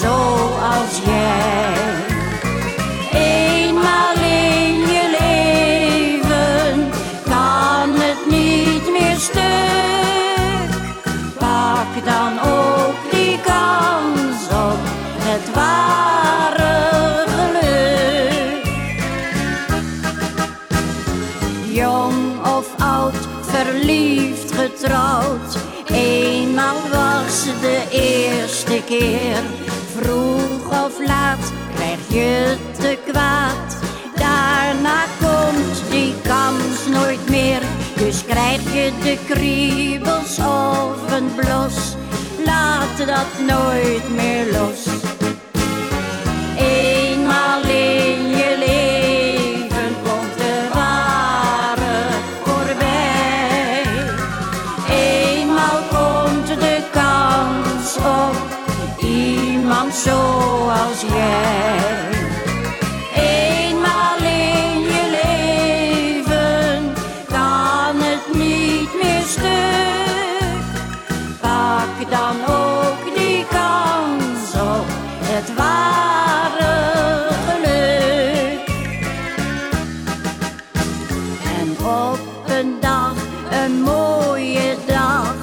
zoals jij. Eenmaal in je leven kan het niet meer stuk. Pak dan ook die kans op het ware geluk. Jong of oud, verliefd, getrouwd. Eenmaal was de eerste keer Vroeg of laat krijg je te kwaad. Daarna komt die kans nooit meer. Dus krijg je de kriebels of een blos. Laat dat nooit meer los. zoals jij. Eenmaal in je leven kan het niet meer stuk. Pak dan ook die kans op het ware geluk. En op een dag, een mooie dag,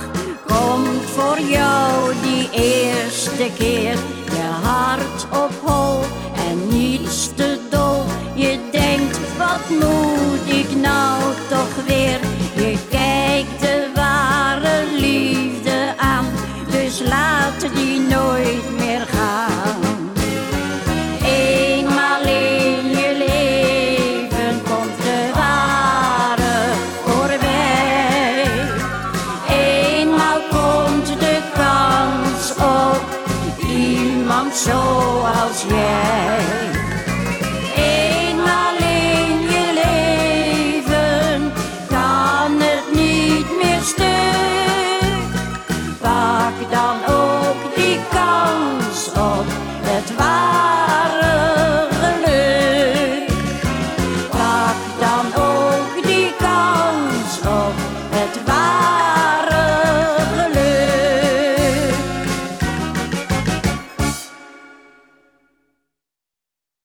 komt voor jou die eerste keer hart op hol en niets te dol. Je denkt, wat moet ik nou toch weer? Je kijkt de ware liefde aan, dus laat die nooit meer. 抱歉